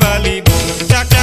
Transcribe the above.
batu